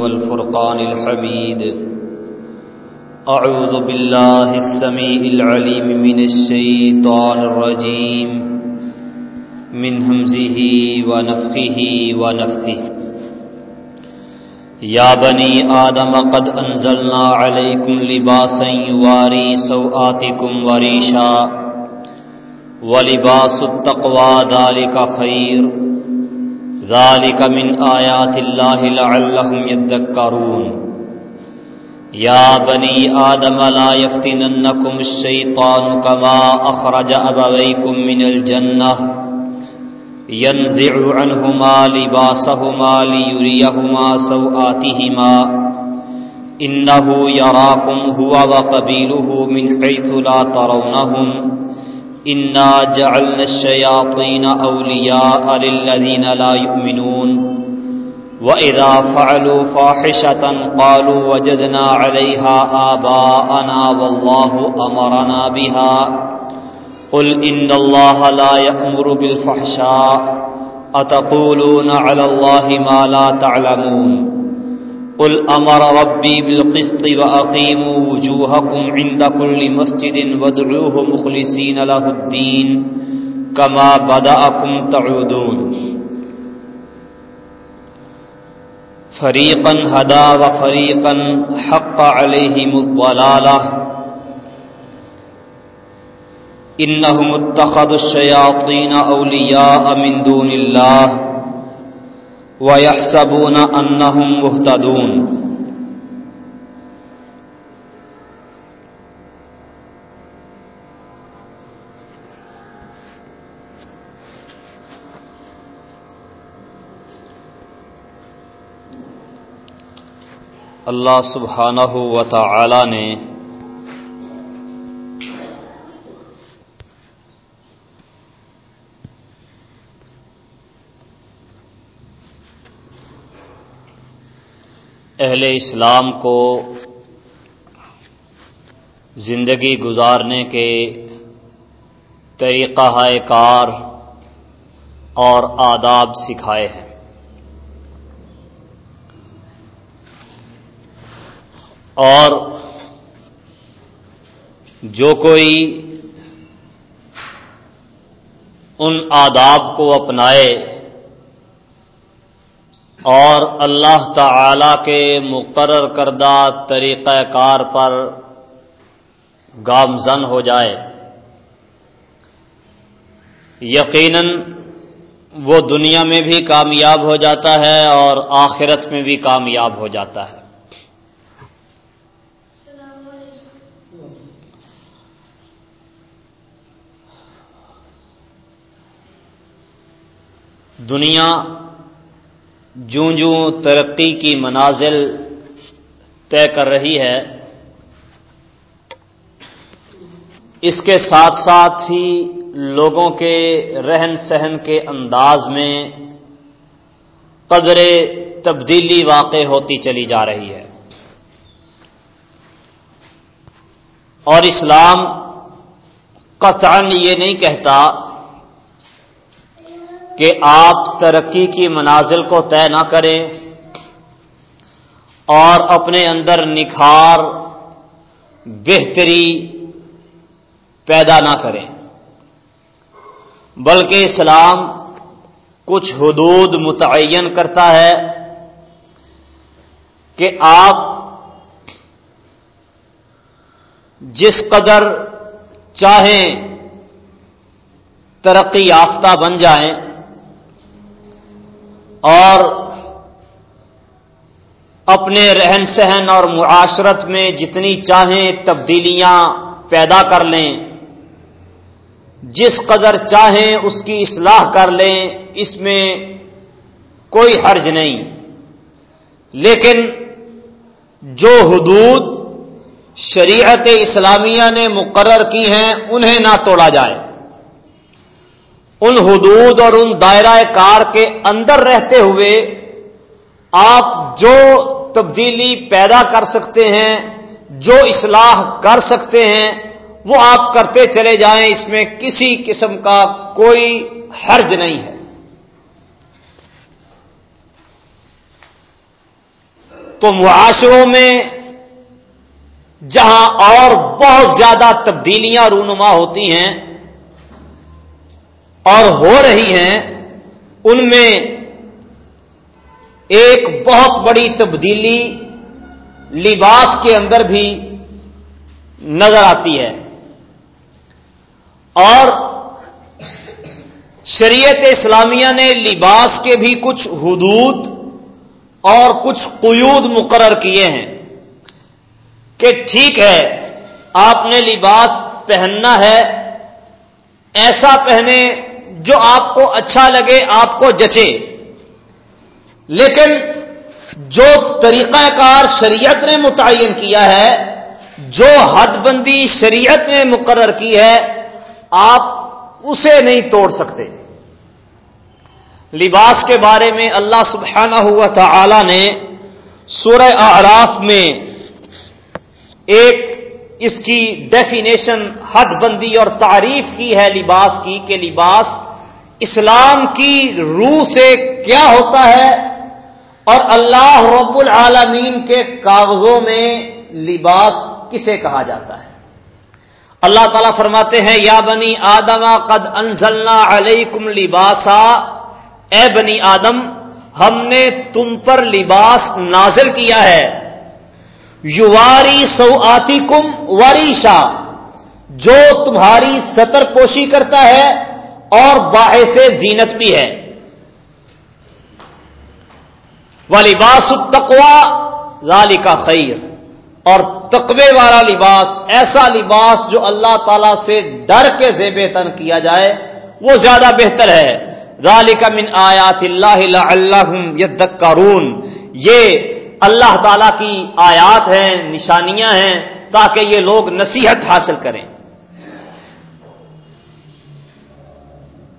والفرقان الحميد. أعوذ بالله السميع العليم من الشيطان الرجيم. من همزه ونفخه ونفثه. يا بني آدم، قد أنزلنا عليكم لباسا يواري سوآتكم وريشا. ولباس التقوى ذلك خير. ذلك من آيات الله لعلهم يذكرون يا بني آدم لا يفتننكم الشيطان كما أخرج أبويكم من الجنة ينزع عنهما لباسهما ليريهما سوآتهما إنه يراكم هو وقبيله من حيث لا ترونهم إنا جعلنا الشياطين أولياء للذين لا يؤمنون وإذا فعلوا فاحشة قالوا وجدنا عليها آباءنا والله أمرنا بها قل إن الله لا يأمر بالفحشاء أتقولون على الله ما لا تعلمون قل أمر ربي بالقسط وأقيموا وجوهكم عند كل مسجد وادعوه مخلصين له الدين كما بدأكم تعودون. فريقا هدى وفريقا حق عليهم الضلالة. إنهم اتخذوا الشياطين أولياء من دون الله. ويحسبون أنهم مهتدون اللہ سبحانہ و تعالی نے اہل اسلام کو زندگی گزارنے کے طریقہ کار اور آداب سکھائے ہیں۔ اور جو کوئی ان آداب کو اپنائے اور اللہ تعالی کے مقرر کردہ طریقہ کار پر گامزن ہو جائے۔ یقیناً وہ دنیا میں بھی کامیاب ہو جاتا ہے اور آخرت میں بھی کامیاب ہو جاتا ہے۔ دنیا جوں جوں ترقی کی منازل طے کر رہی ہے، اس کے ساتھ ساتھ ہی لوگوں کے رہن سہن کے انداز میں قدر تبدیلی واقع ہوتی چلی جا رہی ہے۔ اور اسلام قطعا یہ نہیں کہتا کہ آپ ترقی کی منازل کو طے نہ کریں اور اپنے اندر نکھار، بہتری پیدا نہ کریں۔ بلکہ اسلام کچھ حدود متعین کرتا ہے کہ آپ جس قدر چاہیں ترقی یافتہ بن جائیں اور اپنے رہن سہن اور معاشرت میں جتنی چاہیں تبدیلیاں پیدا کر لیں، جس قدر چاہیں اس کی اصلاح کر لیں، اس میں کوئی حرج نہیں۔ لیکن جو حدود شریعت اسلامیہ نے مقرر کی ہیں، انہیں نہ توڑا جائے۔ ان حدود اور ان دائرہ کار کے اندر رہتے ہوئے آپ جو تبدیلی پیدا کر سکتے ہیں، جو اصلاح کر سکتے ہیں، وہ آپ کرتے چلے جائیں، اس میں کسی قسم کا کوئی حرج نہیں ہے۔ تو معاشروں میں جہاں اور بہت زیادہ تبدیلیاں رونما ہوتی ہیں اور ہو رہی ہیں، ان میں ایک بہت بڑی تبدیلی لباس کے اندر بھی نظر آتی ہے۔ اور شریعت اسلامیہ نے لباس کے بھی کچھ حدود اور کچھ قیود مقرر کیے ہیں کہ ٹھیک ہے، آپ نے لباس پہننا ہے، ایسا پہنے جو آپ کو اچھا لگے آپ کو جچے۔ لیکن جو طریقہ کار شریعت نے متعین کیا ہے، جو حد بندی شریعت نے مقرر کی ہے، آپ اسے نہیں توڑ سکتے۔ لباس کے بارے میں اللہ سبحانہ ہوا تھا نے سورہ اعراف میں ایک اس کی ڈیفینیشن حد بندی اور تعریف کی ہے لباس کی، کہ لباس اسلام کی روح سے کیا ہوتا ہے؟ اور اللہ رب العالمین کے کاغذوں میں لباس کسے کہا جاتا ہے؟ اللہ تعالیٰ فرماتے ہیں، یا بنی آدم، قد انزلنا علیکم لباسا۔ اے بنی آدم، ہم نے تم پر لباس نازل کیا ہے۔ یواری سو آتی کم وریشا جو تمہاری سطر پوشی کرتا ہے اور باعث زینت بھی ہے۔ وہ لباس تقوا لالی کا خیر اور تقوی والا لباس، ایسا لباس جو اللہ تعالی سے ڈر کے زیب تن کیا جائے، وہ زیادہ بہتر ہے۔ رالی کا من آیات اللہ اللہ یدکارون یہ اللہ تعالی کی آیات ہیں، نشانیاں ہیں، تاکہ یہ لوگ نصیحت حاصل کریں۔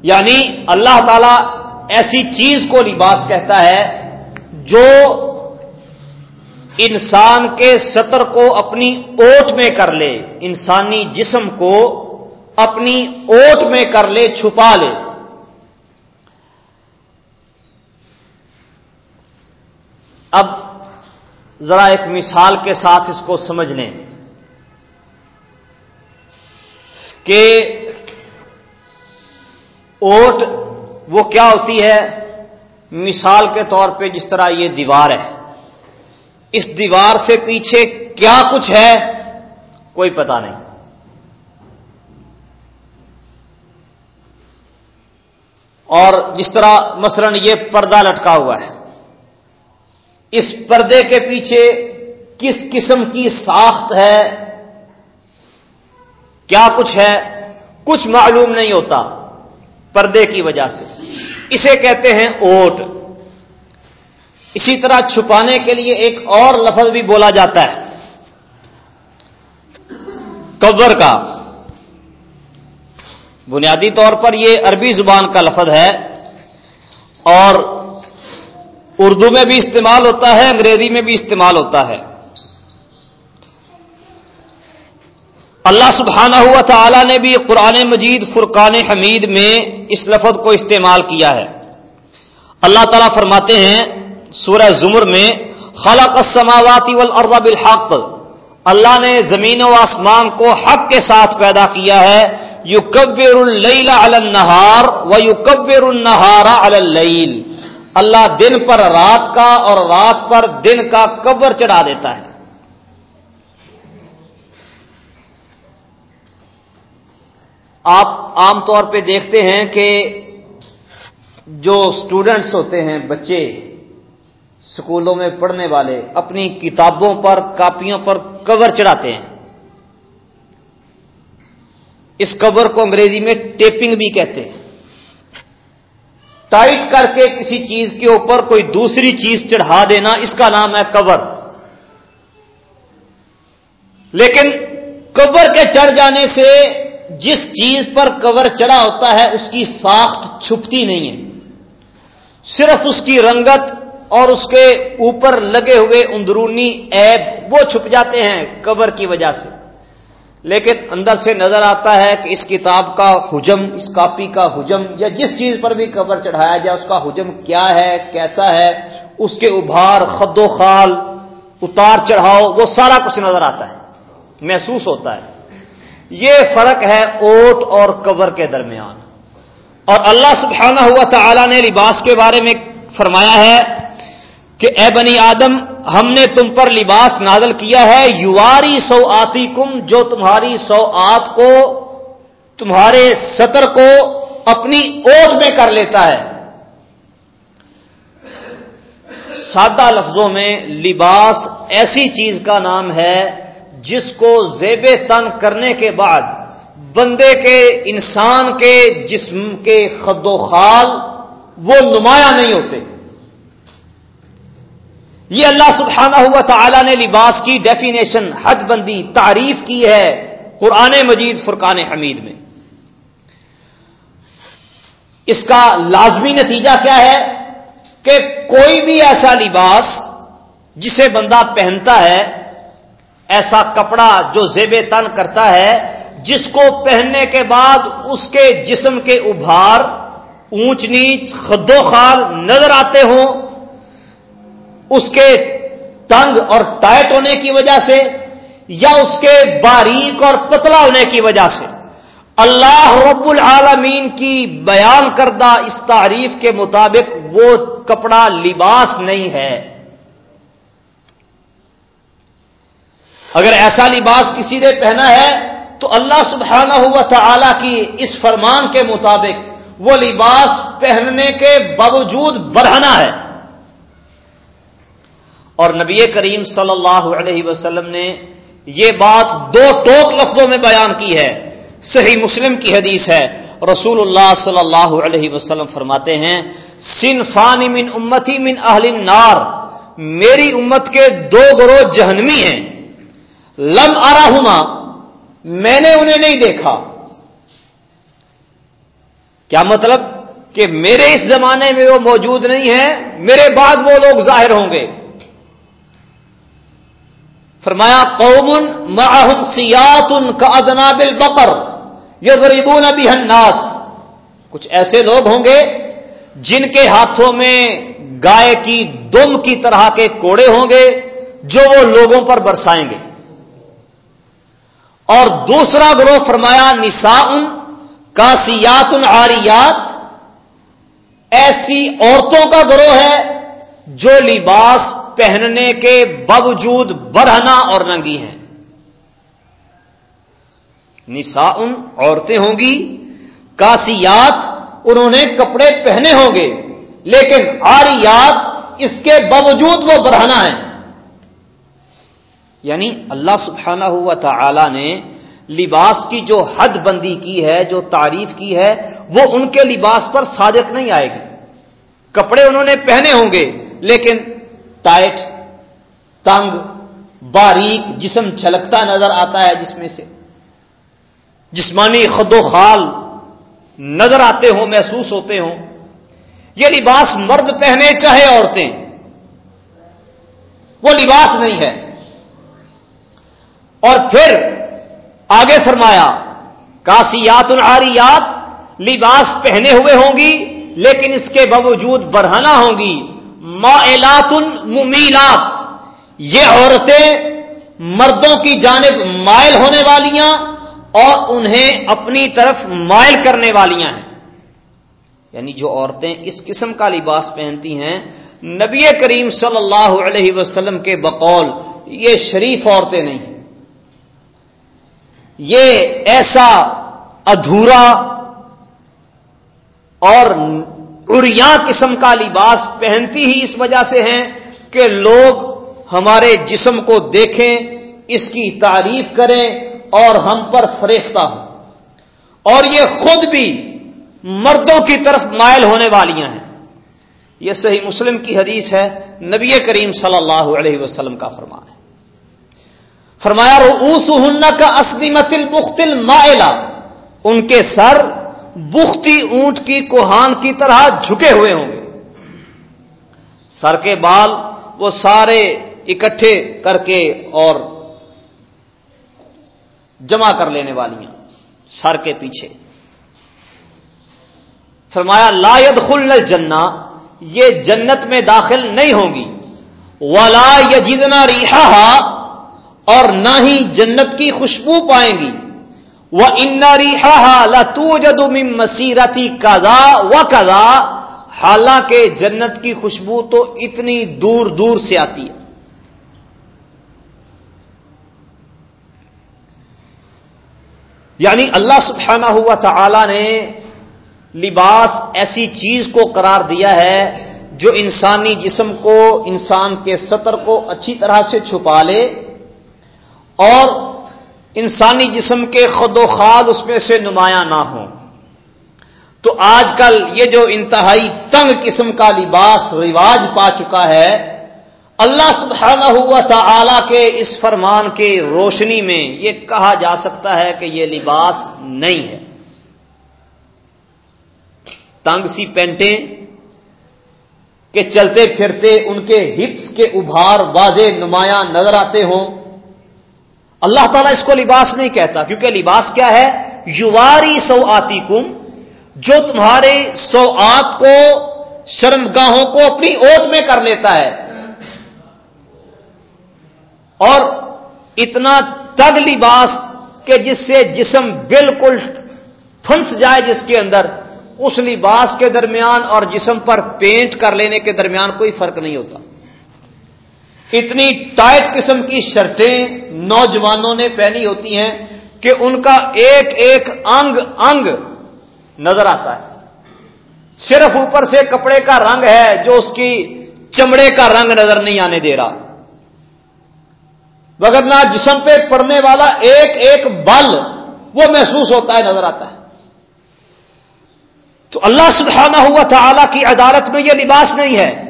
یعنی اللہ تعالی ایسی چیز کو لباس کہتا ہے جو انسان کے سطر کو اپنی اوٹ میں کر لے، انسانی جسم کو اپنی اوٹ میں کر لے، چھپا لے۔ اب ذرا ایک مثال کے ساتھ اس کو سمجھ لیں کہ اوٹ وہ کیا ہوتی ہے؟ مثال کے طور پہ جس طرح یہ دیوار ہے۔ اس دیوار سے پیچھے کیا کچھ ہے؟ کوئی پتا نہیں۔ اور جس طرح مثلا یہ پردہ لٹکا ہوا ہے۔ اس پردے کے پیچھے کس قسم کی ساخت ہے؟ کیا کچھ ہے؟ کچھ معلوم نہیں ہوتا۔ پردے کی وجہ سے۔ اسے کہتے ہیں اوٹ۔ اسی طرح چھپانے کے لیے ایک اور لفظ بھی بولا جاتا ہے۔ کور کا۔ بنیادی طور پر یہ عربی زبان کا لفظ ہے اور اردو میں بھی استعمال ہوتا ہے، انگریزی میں بھی استعمال ہوتا ہے۔ اللہ سبحانہ ہوا تعالی نے بھی قرآن مجید، فرقان حمید میں اس لفظ کو استعمال کیا ہے۔ اللہ تعالیٰ فرماتے ہیں سورہ زمر میں، خلق السماوات والارض بالحق۔ اللہ نے زمین و آسمان کو حق کے ساتھ پیدا کیا ہے۔ یو کبر اللیل علی النہار و یو کبر النہار علی اللیل۔ اللہ دن پر رات کا اور رات پر دن کا کور چڑھا دیتا ہے۔ آپ عام طور پہ دیکھتے ہیں کہ جو اسٹوڈنٹس ہوتے ہیں، بچے اسکولوں میں پڑھنے والے اپنی کتابوں پر، کاپیوں پر کور چڑھاتے ہیں۔ اس کور کو انگریزی میں ٹیپنگ بھی کہتے ہیں۔ ٹائٹ کر کے کسی چیز کے اوپر کوئی دوسری چیز چڑھا دینا، اس کا نام ہے کور لیکن کور کے چڑھ جانے سے جس چیز پر کور چڑھا ہوتا ہے، اس کی ساخت چھپتی نہیں ہے۔ صرف اس کی رنگت اور اس کے اوپر لگے ہوئے اندرونی ایب وہ چھپ جاتے ہیں کور کی وجہ سے۔ لیکن اندر سے نظر آتا ہے کہ اس کتاب کا حجم، اس کاپی کا حجم، یا جس چیز پر بھی کور چڑھایا جائے، اس کا حجم کیا ہے، کیسا ہے، اس کے ابھار، خد و خال، اتار چڑھاؤ، وہ سارا کچھ نظر آتا ہے، محسوس ہوتا ہے۔ یہ فرق ہے اوٹ اور کور کے درمیان۔ اور اللہ سبحانہ ہوا تعالی نے لباس کے بارے میں فرمایا ہے کہ اے بنی آدم، ہم نے تم پر لباس نازل کیا ہے، یواری سو آتی کم جو تمہاری سو آت کو، تمہارے سطر کو اپنی اوٹ میں کر لیتا ہے۔ سادہ لفظوں میں لباس ایسی چیز کا نام ہے جس کو زیب تن کرنے کے بعد بندے کے، انسان کے جسم کے خد و خال وہ نمایاں نہیں ہوتے۔ یہ اللہ سبحانہ ہوا تعالی نے لباس کی ڈیفینیشن حد بندی، تعریف کی ہے قرآن مجید، فرقان حمید میں۔ اس کا لازمی نتیجہ کیا ہے کہ کوئی بھی ایسا لباس جسے بندہ پہنتا ہے ایسا کپڑا جو زیب تن کرتا ہے، جس کو پہننے کے بعد اس کے جسم کے ابھار، اونچ نیچ، خد و خال نظر آتے ہوں۔ اس کے تنگ اور ٹائٹ ہونے کی وجہ سے یا اس کے باریک اور پتلا ہونے کی وجہ سے۔ اللہ رب العالمین کی بیان کردہ اس تعریف کے مطابق وہ کپڑا لباس نہیں ہے۔ اگر ایسا لباس کسی نے پہنا ہے تو اللہ سبحانہ ہوا تعالی کی اس فرمان کے مطابق وہ لباس پہننے کے باوجود بڑھانا ہے۔ اور نبی کریم صلی اللہ علیہ وسلم نے یہ بات دو ٹوک لفظوں میں بیان کی ہے۔ صحیح مسلم کی حدیث ہے۔ رسول اللہ صلی اللہ علیہ وسلم فرماتے ہیں سنفان من امتی من اہل نار میری امت کے دو گروہ جہنمی ہیں۔ لم آرا میں نے انہیں نہیں دیکھا۔ کیا مطلب کہ میرے اس زمانے میں وہ موجود نہیں ہیں، میرے بعد وہ لوگ ظاہر ہوں گے۔ فرمایا، قوم معہم سیات ان کا ادنابل بکر یہ غریبون ابھی الناس۔ کچھ ایسے لوگ ہوں گے جن کے ہاتھوں میں گائے کی دم کی طرح کے کوڑے ہوں گے جو وہ لوگوں پر برسائیں گے۔ اور دوسرا گروہ فرمایا نسا ان کاسیات ان ایسی عورتوں کا گروہ ہے جو لباس پہننے کے باوجود بڑھنا اور ننگی ہیں۔ نسا ان عورتیں ہوں گی کاسیات انہوں نے کپڑے پہنے ہوں گے، لیکن آریات اس کے باوجود وہ بڑھانا ہے یعنی اللہ سبحانہ ہوا تعالی نے لباس کی جو حد بندی کی ہے، جو تعریف کی ہے، وہ ان کے لباس پر صادق نہیں آئے گی۔ کپڑے انہوں نے پہنے ہوں گے، لیکن ٹائٹ، تنگ، باریک جسم چھلکتا نظر آتا ہے جس میں سے۔ جسمانی خد و خال نظر آتے ہوں، محسوس ہوتے ہوں۔ یہ لباس مرد پہنے چاہے عورتیں۔ وہ لباس نہیں ہے۔ اور پھر آگے فرمایا کاسیات العاریات لباس پہنے ہوئے ہوں گی، لیکن اس کے باوجود بڑھانا ہوں گی. مائلات الممیلات یہ عورتیں مردوں کی جانب مائل ہونے والیاں اور انہیں اپنی طرف مائل کرنے والیاں ہیں۔ یعنی جو عورتیں اس قسم کا لباس پہنتی ہیں، نبی کریم صلی اللہ علیہ وسلم کے بقول یہ شریف عورتیں نہیں۔ ہیں یہ ایسا ادھورا اور اریا قسم کا لباس پہنتی ہی اس وجہ سے ہیں کہ لوگ ہمارے جسم کو دیکھیں، اس کی تعریف کریں اور ہم پر فریفتہ ہوں۔ اور یہ خود بھی مردوں کی طرف مائل ہونے والیاں ہیں۔ یہ صحیح مسلم کی حدیث ہے، نبی کریم صلی اللہ علیہ وسلم کا فرمان ہے۔ فرمایا روس ہن کا اصلی متل بختل مائلہ ان کے سر بختی اونٹ کی کوہان کی طرح جھکے ہوئے ہوں گے۔ سر کے بال وہ سارے اکٹھے کر کے اور جمع کر لینے والی ہیں، سر کے پیچھے۔ فرمایا، لا خل جنا یہ جنت میں داخل نہیں ہوں گی۔ ولا یجدنا ریحا اور نہ ہی جنت کی خوشبو پائیں گی۔ وہ ان ریحا لتو جدو مسیرتی کدا و کدا حالانکہ جنت کی خوشبو تو اتنی دور دور سے آتی ہے۔ یعنی اللہ سبحانہ ہوا تعالی نے لباس ایسی چیز کو قرار دیا ہے جو انسانی جسم کو، انسان کے سطر کو اچھی طرح سے چھپا لے۔ اور انسانی جسم کے خد و خال اس میں سے نمایاں نہ ہوں۔ تو آج کل یہ جو انتہائی تنگ قسم کا لباس رواج پا چکا ہے، اللہ سبحانہ ہوا تعالی کے اس فرمان کے روشنی میں یہ کہا جا سکتا ہے کہ یہ لباس نہیں ہے۔ تنگ سی پینٹیں کہ چلتے پھرتے ان کے ہپس کے ابھار واضح نمایاں نظر آتے ہوں۔ اللہ تعالیٰ اس کو لباس نہیں کہتا، کیونکہ لباس کیا ہے؟ یواری سو آتی کم جو تمہارے سو آت کو، شرمگاہوں کو اپنی اوٹ میں کر لیتا ہے۔ اور اتنا تگ لباس کہ جس سے جسم بالکل پھنس جائے جس کے اندر، اس لباس کے درمیان اور جسم پر پینٹ کر لینے کے درمیان کوئی فرق نہیں ہوتا۔ اتنی ٹائٹ قسم کی شرٹیں نوجوانوں نے پہنی ہوتی ہیں کہ ان کا ایک ایک انگ انگ نظر آتا ہے۔ صرف اوپر سے کپڑے کا رنگ ہے جو اس کی چمڑے کا رنگ نظر نہیں آنے دے رہا۔ مگر نہ جسم پہ پڑنے والا ایک ایک بل وہ محسوس ہوتا ہے، نظر آتا ہے۔ تو اللہ سبحانہ ہوا تعالی کی عدالت میں یہ لباس نہیں ہے۔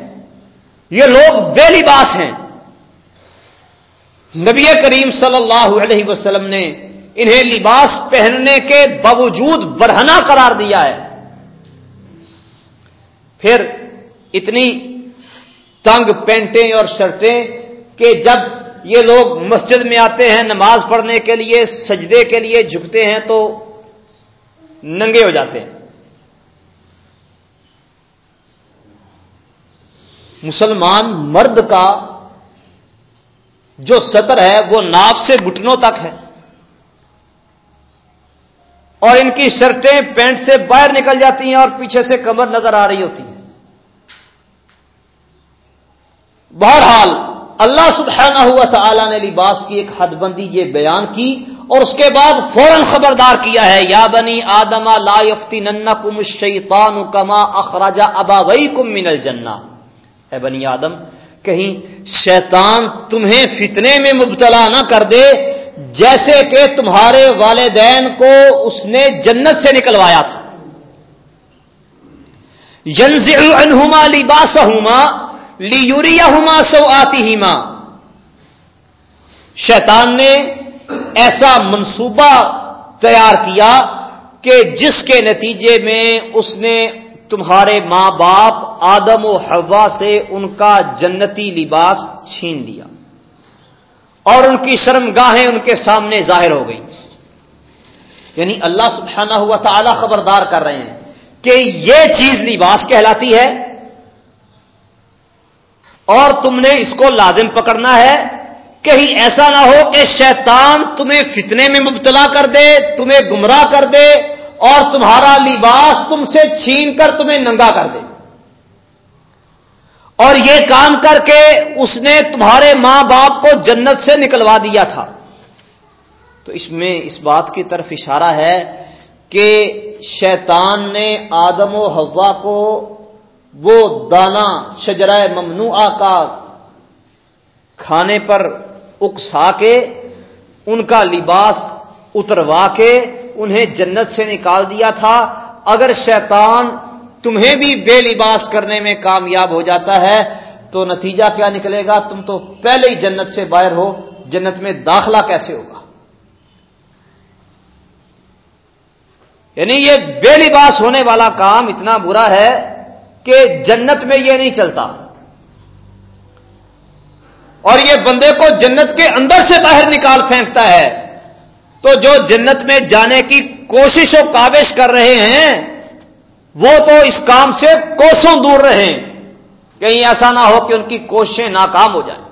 یہ لوگ بے لباس ہیں۔ نبی کریم صلی اللہ علیہ وسلم نے انہیں لباس پہننے کے باوجود برہنا قرار دیا ہے۔ پھر اتنی تنگ پینٹیں اور شرٹیں کہ جب یہ لوگ مسجد میں آتے ہیں نماز پڑھنے کے لیے، سجدے کے لیے جھکتے ہیں تو ننگے ہو جاتے ہیں۔ مسلمان مرد کا جو سطر ہے وہ ناف سے گٹنوں تک ہے اور ان کی شرٹیں پینٹ سے باہر نکل جاتی ہیں اور پیچھے سے کمر نظر آ رہی ہوتی ہے بہرحال، اللہ سبحانہ ہوا تعالی نے لباس کی ایک حد بندی یہ بیان کی اور اس کے بعد فوراً خبردار کیا ہے، یا بنی آدما لا یفتی نن کم شیتان کما اخراجا ابا وئی کم منل جنا اے بنی آدم کہیں شیطان تمہیں فتنے میں مبتلا نہ کر دے، جیسے کہ تمہارے والدین کو اس نے جنت سے نکلوایا تھا۔ ینز انہما لباس ہوما لیوریا ہوما سو آتی شیطان نے ایسا منصوبہ تیار کیا کہ جس کے نتیجے میں اس نے تمہارے ماں باپ آدم و ہوا سے ان کا جنتی لباس چھین لیا اور ان کی شرم گاہیں ان کے سامنے ظاہر ہو گئی یعنی اللہ سبحانہ ہوا تعالی خبردار کر رہے ہیں کہ یہ چیز لباس کہلاتی ہے اور تم نے اس کو لازم پکڑنا ہے۔ کہیں ایسا نہ ہو کہ شیطان تمہیں فتنے میں مبتلا کر دے، تمہیں گمراہ کر دے اور تمہارا لباس تم سے چھین کر تمہیں ننگا کر دے اور یہ کام کر کے اس نے تمہارے ماں باپ کو جنت سے نکلوا دیا تھا تو اس میں اس بات کی طرف اشارہ ہے کہ شیطان نے آدم و ہوا کو وہ دانا شجرائے ممنوعہ کا کھانے پر اکسا کے، ان کا لباس اتروا کے انہیں جنت سے نکال دیا تھا، اگر شیطان تمہیں بھی بے لباس کرنے میں کامیاب ہو جاتا ہے، تو نتیجہ کیا نکلے گا؟ تم تو پہلے ہی جنت سے باہر ہو، جنت میں داخلہ کیسے ہوگا؟ یعنی یہ بے لباس ہونے والا کام اتنا برا ہے کہ جنت میں یہ نہیں چلتا۔ اور یہ بندے کو جنت کے اندر سے باہر نکال پھینکتا ہے۔ تو جو جنت میں جانے کی کوشش و کاوش کر رہے ہیں، وہ تو اس کام سے کوسوں دور رہے کہیں ایسا نہ ہو کہ ان کی کوششیں ناکام ہو جائیں۔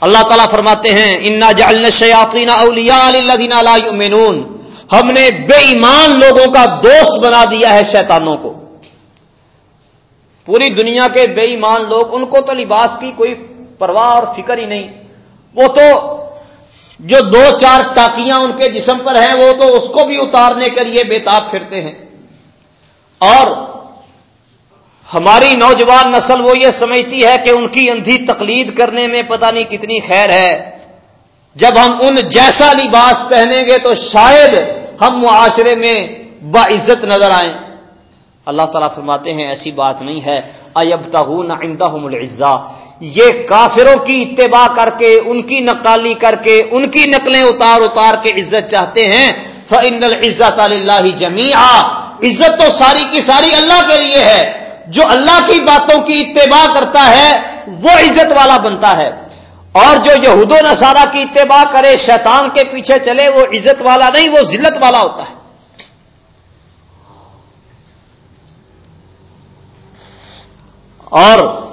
اللہ تعالیٰ فرماتے ہیں، انا جعلنا الشیاطین اولیاء للذین لا یؤمنون ہم نے بے ایمان لوگوں کا دوست بنا دیا ہے شیطانوں کو۔ پوری دنیا کے بے ایمان لوگ، ان کو تو لباس کی کوئی پرواہ اور فکر ہی نہیں۔ وہ تو جو دو چار ٹاکیاں ان کے جسم پر ہیں، وہ تو اس کو بھی اتارنے کے لیے بےتاب پھرتے ہیں۔ اور ہماری نوجوان نسل وہ یہ سمجھتی ہے کہ ان کی اندھی تقلید کرنے میں پتہ نہیں کتنی خیر ہے۔ جب ہم ان جیسا لباس پہنیں گے تو شاید ہم معاشرے میں باعزت نظر آئیں۔ اللہ تعالیٰ فرماتے ہیں، ایسی بات نہیں ہے۔ اب تہ یہ کافروں کی اتباع کر کے، ان کی نقالی کر کے، ان کی نقلیں اتار اتار کے عزت چاہتے ہیں۔ فن العزت اللہ جمی عزت تو ساری کی ساری اللہ کے لیے ہے۔ جو اللہ کی باتوں کی اتباع کرتا ہے، وہ عزت والا بنتا ہے۔ اور جو یہود و نصارہ کی اتباع کرے، شیطان کے پیچھے چلے، وہ عزت والا نہیں، وہ ذلت والا ہوتا ہے۔ اور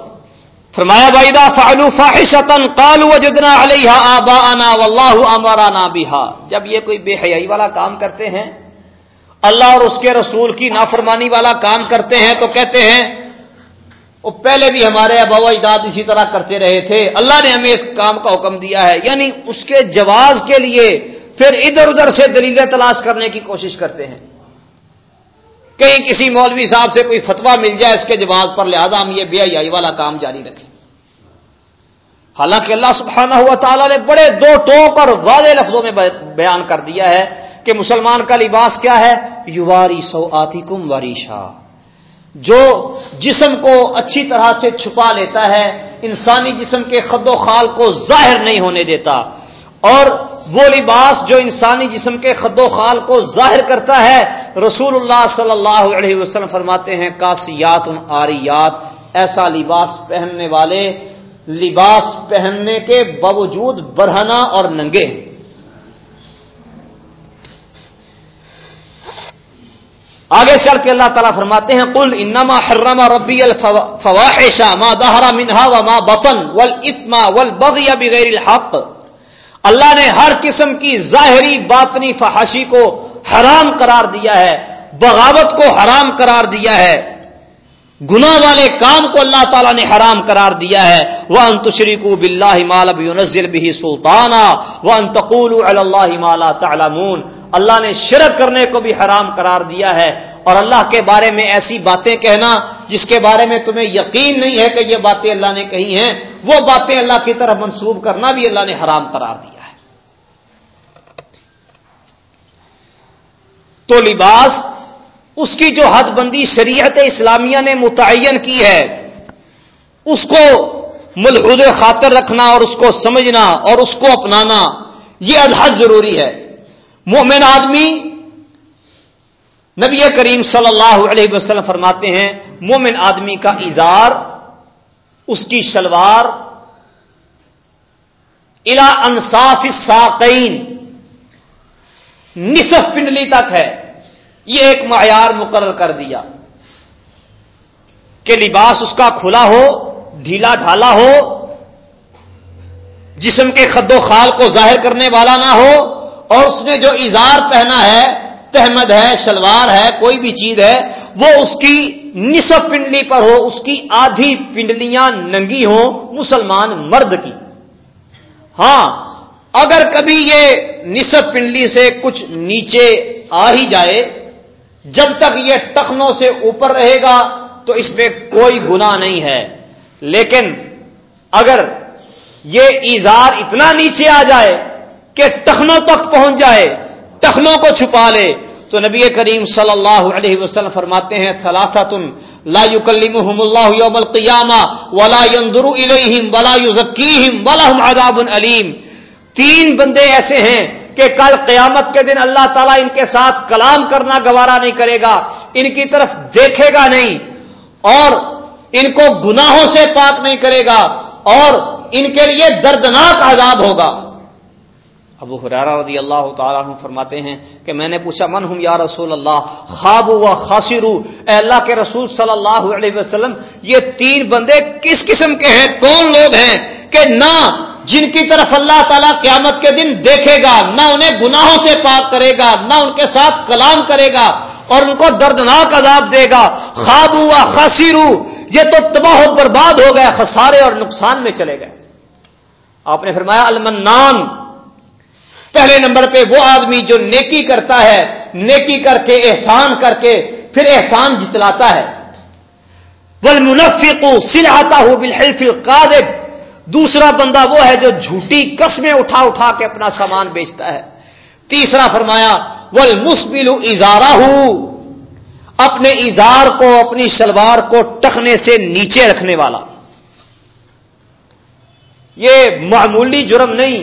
فرمایا بائیدا فعلو فاحشتن قالوا وجدنا علیہا آباءنا واللہ امرانا بها. جب یہ کوئی بے حیائی والا کام کرتے ہیں، اللہ اور اس کے رسول کی نافرمانی والا کام کرتے ہیں، تو کہتے ہیں، وہ پہلے بھی ہمارے ابا اجداد اسی طرح کرتے رہے تھے۔ اللہ نے ہمیں اس کام کا حکم دیا ہے۔ یعنی اس کے جواز کے لیے پھر ادھر ادھر سے دلیلیں تلاش کرنے کی کوشش کرتے ہیں۔ کہیں کسی مولوی صاحب سے کوئی فتوا مل جائے اس کے جواز پر، لہذا ہم یہ بے حیائی والا کام جاری رکھیں۔ حالانکہ اللہ سبحانہ ہوا تعالیٰ نے بڑے دو ٹوک اور واضح لفظوں میں بیان کر دیا ہے کہ مسلمان کا لباس کیا ہے؟ یواری سو آتی کم واریشا جو جسم کو اچھی طرح سے چھپا لیتا ہے، انسانی جسم کے خد و خال کو ظاہر نہیں ہونے دیتا۔ اور وہ لباس جو انسانی جسم کے خد و خال کو ظاہر کرتا ہے، رسول اللہ صلی اللہ علیہ وسلم فرماتے ہیں، کاسیات آریات، ایسا لباس پہننے والے، لباس پہننے کے باوجود برہنا اور ننگے آگے چل کے اللہ تعالیٰ فرماتے ہیں کل انما حرم ربی الفواحشا ما دہرا منہا و ما بطن ول اتما ول بغیر الحق۔ اللہ نے ہر قسم کی ظاہری باطنی فحاشی کو حرام قرار دیا ہے، بغاوت کو حرام قرار دیا ہے۔ گنا والے کام کو اللہ تعالیٰ نے حرام قرار دیا ہے۔ وہ انتشری کو بلّہ مالب نزل بھی سلطانہ وہ انتقول اللہ مالا تعلمون۔ اللہ نے شرک کرنے کو بھی حرام قرار دیا ہے۔ اور اللہ کے بارے میں ایسی باتیں کہنا جس کے بارے میں تمہیں یقین نہیں ہے کہ یہ باتیں اللہ نے کہی ہیں، وہ باتیں اللہ کی طرف منسوب کرنا بھی اللہ نے حرام قرار دیا ہے تو لباس اس کی جو حد بندی شریعت اسلامیہ نے متعین کی ہے، اس کو ملحود خاطر رکھنا اور اس کو سمجھنا اور اس کو اپنانا، یہ ادحد ضروری ہے۔ مومن آدمی نبی کریم صلی اللہ علیہ وسلم فرماتے ہیں، مومن آدمی کا اظہار، اس کی شلوار الا انصاف ساقین نصف پنڈلی تک ہے۔ یہ ایک معیار مقرر کر دیا کہ لباس اس کا کھلا ہو، ڈھیلا ڈھالا ہو، جسم کے خد و خال کو ظاہر کرنے والا نہ ہو، اور اس نے جو اظہار پہنا ہے تحمد ہے، شلوار ہے، کوئی بھی چیز ہے، وہ اس کی نصف پنڈلی پر ہو، اس کی آدھی پنڈلیاں ننگی ہوں مسلمان مرد کی۔ ہاں اگر کبھی یہ نصف پنڈلی سے کچھ نیچے آ ہی جائے جب تک یہ ٹخنوں سے اوپر رہے گا تو اس میں کوئی گنا نہیں ہے۔ لیکن اگر یہ ایزار اتنا نیچے آ جائے کہ ٹخنوں تک پہنچ جائے ٹخنوں کو چھپا لے، تو نبی کریم صلی اللہ علیہ وسلم فرماتے ہیں تن لا يكلمهم الله يوم القيامه ولا ينظر اليهم ولا يزكيهم ولهم عذاب اليم تین بندے ایسے ہیں کہ کل قیامت کے دن اللہ تعالیٰ ان کے ساتھ کلام کرنا گوارا نہیں کرے گا، ان کی طرف دیکھے گا نہیں، اور ان کو گناہوں سے پاک نہیں کرے گا، اور ان کے لیے دردناک عذاب ہوگا۔ ابو حرارا رضی اللہ تعالیٰ عنہ فرماتے ہیں کہ میں نے پوچھا، من ہوں یا رسول اللہ؟ خواب و خاصرو اے اللہ کے رسول صلی اللہ علیہ وسلم، یہ تین بندے کس قسم کے ہیں؟ کون لوگ ہیں؟ کہ نہ جن کی طرف اللہ تعالیٰ قیامت کے دن دیکھے گا، نہ انہیں گناہوں سے پاک کرے گا، نہ ان کے ساتھ کلام کرے گا اور ان کو دردناک عذاب دے گا۔ خواب ہوا خاصیرو یہ تو تباہ و برباد ہو گئے، خسارے اور نقصان میں چلے گئے۔ آپ نے فرمایا، المنان۔ پہلے نمبر پہ وہ آدمی جو نیکی کرتا ہے، نیکی کر کے، احسان کر کے، پھر احسان جتلاتا ہے۔ بل منفق سلحاتا ہو بالحلف القاذب دوسرا بندہ وہ ہے جو جھوٹی قسمیں اٹھا اٹھا کے اپنا سامان بیچتا ہے۔ تیسرا فرمایا ول مسبل ازارا اپنے اظہار کو، اپنی شلوار کو ٹکنے سے نیچے رکھنے والا۔ یہ معمولی جرم نہیں،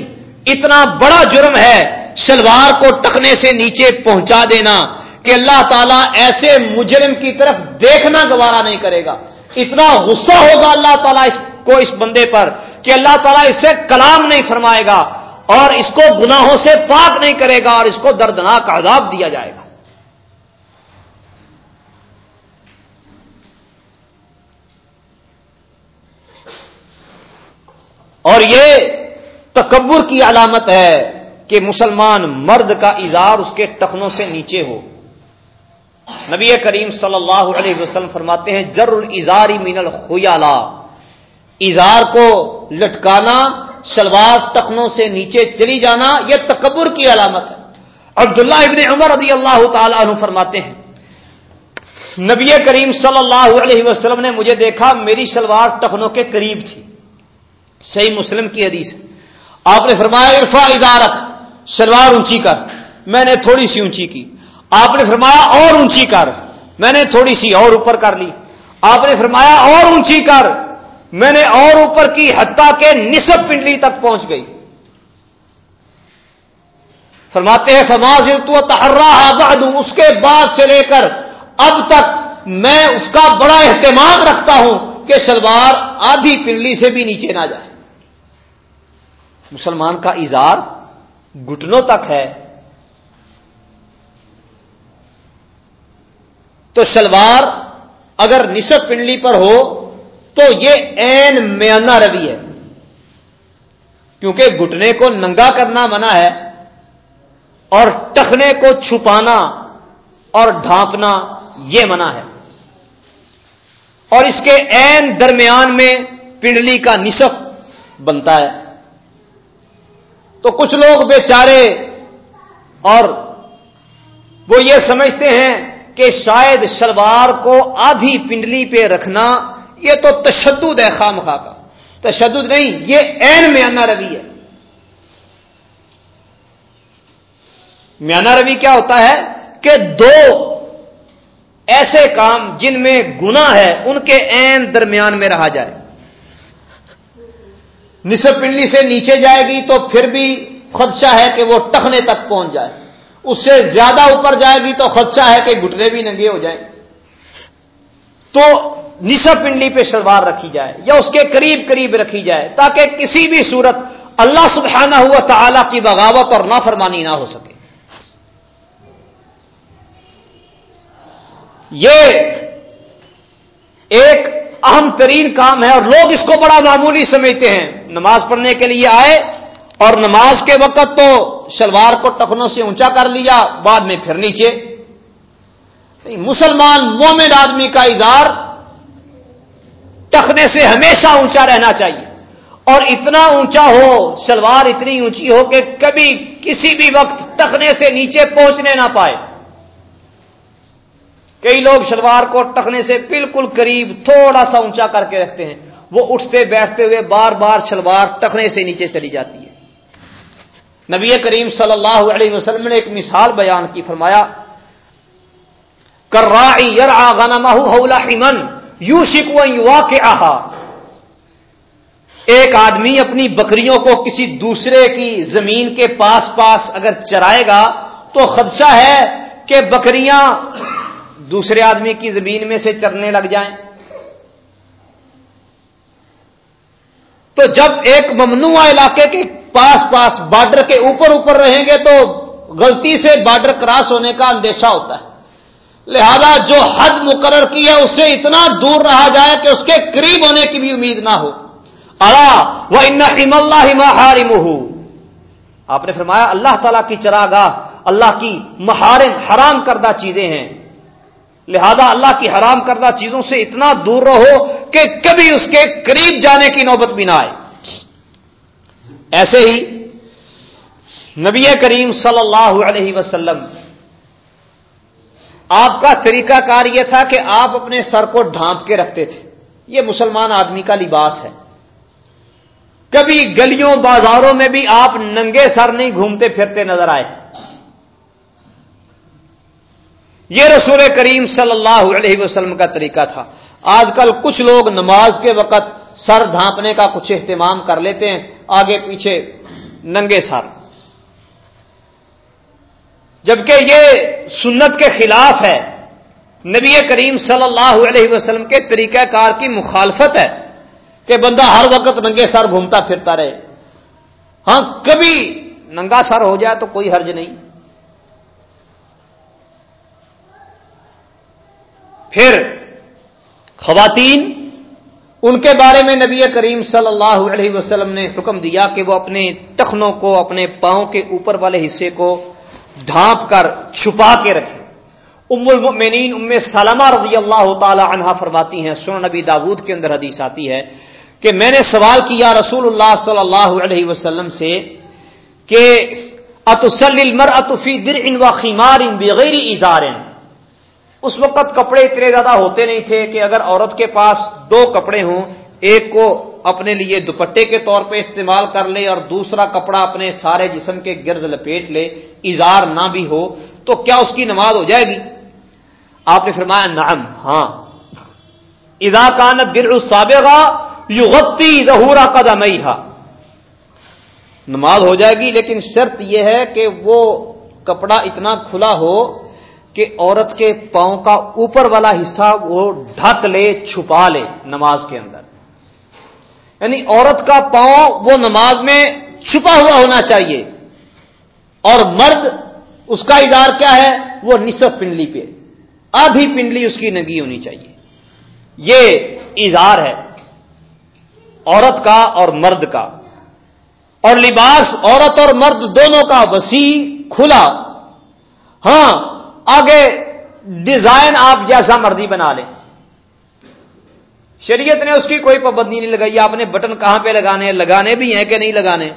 اتنا بڑا جرم ہے شلوار کو ٹکنے سے نیچے پہنچا دینا کہ اللہ تعالیٰ ایسے مجرم کی طرف دیکھنا گوارا نہیں کرے گا۔ اتنا غصہ ہوگا اللہ تعالیٰ اس کو، اس بندے پر۔ کہ اللہ تعالیٰ اس سے کلام نہیں فرمائے گا اور اس کو گناہوں سے پاک نہیں کرے گا اور اس کو دردناک عذاب دیا جائے گا۔ اور یہ تکبر کی علامت ہے کہ مسلمان مرد کا اظہار اس کے ٹخنوں سے نیچے ہو۔ نبی کریم صلی اللہ علیہ وسلم فرماتے ہیں جر الزاری مین الخیالہ اظہار کو لٹکانا، شلوار ٹخنوں سے نیچے چلی جانا، یہ تکبر کی علامت ہے۔ عبداللہ ابن عمر رضی اللہ تعالی عنہ فرماتے ہیں، نبی کریم صلی اللہ علیہ وسلم نے مجھے دیکھا، میری شلوار ٹخنوں کے قریب تھی۔ صحیح مسلم کی حدیث آپ نے فرمایا عرفا ادارک شلوار اونچی کر۔ میں نے تھوڑی سی اونچی کی۔ آپ نے فرمایا، اور اونچی کر۔ میں نے تھوڑی سی اور اوپر کر لی۔ آپ نے فرمایا، اور اونچی کر۔ میں نے اور اوپر کی حتہ کے نصب پنڈلی تک پہنچ گئی۔ فرماتے ہیں فماز تو تحرا بعد۔ اس کے بعد سے لے کر اب تک میں اس کا بڑا اہتمام رکھتا ہوں کہ شلوار آدھی پنڈلی سے بھی نیچے نہ جائے۔ مسلمان کا اظہار گٹنوں تک ہے۔ تو شلوار اگر نصف پنڈلی پر ہو تو یہ این میانہ روی ہے۔ کیونکہ گٹنے کو ننگا کرنا منع ہے اور ٹخنے کو چھپانا اور ڈھانپنا یہ منع ہے۔ اور اس کے این درمیان میں پنڈلی کا نصف بنتا ہے۔ تو کچھ لوگ بیچارے اور وہ یہ سمجھتے ہیں کہ شاید شلوار کو آدھی پنڈلی پہ رکھنا یہ تو تشدد ہے خام خواہ کا۔ تشدد نہیں، یہ این میانہ روی ہے۔ میانہ روی کیا ہوتا ہے کہ دو ایسے کام جن میں گنا ہے، ان کے این درمیان میں رہا جائے۔ نصف پنڈلی سے نیچے جائے گی تو پھر بھی خدشہ ہے کہ وہ ٹخنے تک پہنچ جائے۔ اس سے زیادہ اوپر جائے گی تو خدشہ ہے کہ گٹنے بھی ننگے ہو جائیں۔ تو نصف پنڈلی پہ شلوار رکھی جائے یا اس کے قریب قریب رکھی جائے تاکہ کسی بھی صورت اللہ سبحانہ ہوا تعالی کی بغاوت اور نافرمانی نہ ہو سکے۔ یہ ایک اہم ترین کام ہے اور لوگ اس کو بڑا معمولی سمجھتے ہیں۔ نماز پڑھنے کے لیے آئے اور نماز کے وقت تو شلوار کو ٹخنوں سے اونچا کر لیا، بعد میں پھر نیچے۔ مسلمان مومن آدمی کا اظہار ٹخنے سے ہمیشہ اونچا رہنا چاہیے۔ اور اتنا اونچا ہو، شلوار اتنی اونچی ہو کہ کبھی کسی بھی وقت ٹخنے سے نیچے پہنچنے نہ پائے۔ کئی لوگ شلوار کو ٹکنے سے بالکل قریب تھوڑا سا اونچا کر کے رکھتے ہیں۔ وہ اٹھتے بیٹھتے ہوئے بار بار شلوار ٹکنے سے نیچے چلی جاتی ہے۔ نبی کریم صلی اللہ علیہ وسلم نے ایک مثال بیان کی، فرمایا کرائی یار آگانا ماہو من یو شکو یو کے آہا ایک آدمی اپنی بکریوں کو کسی دوسرے کی زمین کے پاس پاس اگر چرائے گا تو خدشہ ہے کہ بکریاں دوسرے آدمی کی زمین میں سے چرنے لگ جائیں۔ تو جب ایک ممنوع علاقے کے پاس پاس بارڈر کے اوپر اوپر رہیں گے تو غلطی سے بارڈر کراس ہونے کا اندیشہ ہوتا ہے۔ لہذا جو حد مقرر کی ہے اس سے اتنا دور رہا جائے کہ اس کے قریب ہونے کی بھی امید نہ ہو۔ وہ ان ام اللہ آپ نے فرمایا اللہ تعالیٰ کی چراگاہ اللہ کی محارم، حرام کردہ چیزیں ہیں۔ لہذا اللہ کی حرام کردہ چیزوں سے اتنا دور رہو کہ کبھی اس کے قریب جانے کی نوبت بھی نہ آئے۔ ایسے ہی نبی کریم صلی اللہ علیہ وسلم آپ کا طریقہ کار یہ تھا کہ آپ اپنے سر کو ڈھانپ کے رکھتے تھے۔ یہ مسلمان آدمی کا لباس ہے۔ کبھی گلیوں بازاروں میں بھی آپ ننگے سر نہیں گھومتے پھرتے نظر آئے۔ یہ رسول کریم صلی اللہ علیہ وسلم کا طریقہ تھا۔ آج کل کچھ لوگ نماز کے وقت سر ڈھانپنے کا کچھ اہتمام کر لیتے ہیں، آگے پیچھے ننگے سر۔ جبکہ یہ سنت کے خلاف ہے۔ نبی کریم صلی اللہ علیہ وسلم کے طریقہ کار کی مخالفت ہے کہ بندہ ہر وقت ننگے سر گھومتا پھرتا رہے۔ ہاں کبھی ننگا سر ہو جائے تو کوئی حرج نہیں۔ پھر خواتین، ان کے بارے میں نبی کریم صلی اللہ علیہ وسلم نے حکم دیا کہ وہ اپنے ٹخنوں کو، اپنے پاؤں کے اوپر والے حصے کو ڈھانپ کر چھپا کے رکھے۔ ام المؤمنین ام سلمہ رضی اللہ تعالی عنہا فرماتی ہیں سن نبی داود کے اندر حدیث آتی ہے کہ میں نے سوال کیا رسول اللہ صلی اللہ علیہ وسلم سے کہ اتسل المر اتفی در ان و خیمار ان بغیر اظہار اس وقت کپڑے اتنے زیادہ ہوتے نہیں تھے کہ اگر عورت کے پاس دو کپڑے ہوں، ایک کو اپنے لیے دوپٹے کے طور پہ استعمال کر لے اور دوسرا کپڑا اپنے سارے جسم کے گرد لپیٹ لے اظہار نہ بھی ہو، تو کیا اس کی نماز ہو جائے گی؟ آپ نے فرمایا، نعم ہاں۔ ادا کانت دل سابقہ یوغتی ظہورا قدم نماز ہو جائے گی، لیکن شرط یہ ہے کہ وہ کپڑا اتنا کھلا ہو کہ عورت کے پاؤں کا اوپر والا حصہ وہ ڈھک لے، چھپا لے نماز کے اندر۔ یعنی عورت کا پاؤں وہ نماز میں چھپا ہوا ہونا چاہیے۔ اور مرد، اس کا ادار کیا ہے؟ وہ نصف پنڈلی پہ۔ آدھی پنڈلی اس کی نگی ہونی چاہیے۔ یہ اظہار ہے۔ عورت کا اور مرد کا۔ اور لباس عورت اور مرد دونوں کا وسیع، کھلا۔ ہاں آگے ڈیزائن آپ جیسا مرضی بنا لیں۔ شریعت نے اس کی کوئی پابندی نہیں لگائی۔ آپ نے بٹن کہاں پہ لگانے لگانے بھی ہیں کہ نہیں لگانے؟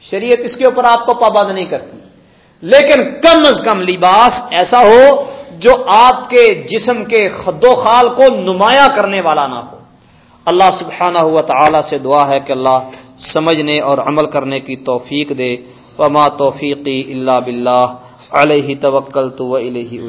شریعت اس کے اوپر آپ کو پابند نہیں کرتی۔ لیکن کم از کم لباس ایسا ہو جو آپ کے جسم کے خد و خال کو نمایاں کرنے والا نہ ہو۔ اللہ سبحانہ ہوا تعالی سے دعا ہے کہ اللہ سمجھنے اور عمل کرنے کی توفیق دے۔ وما توفیقی اللہ بلّہ علیہ توکل تو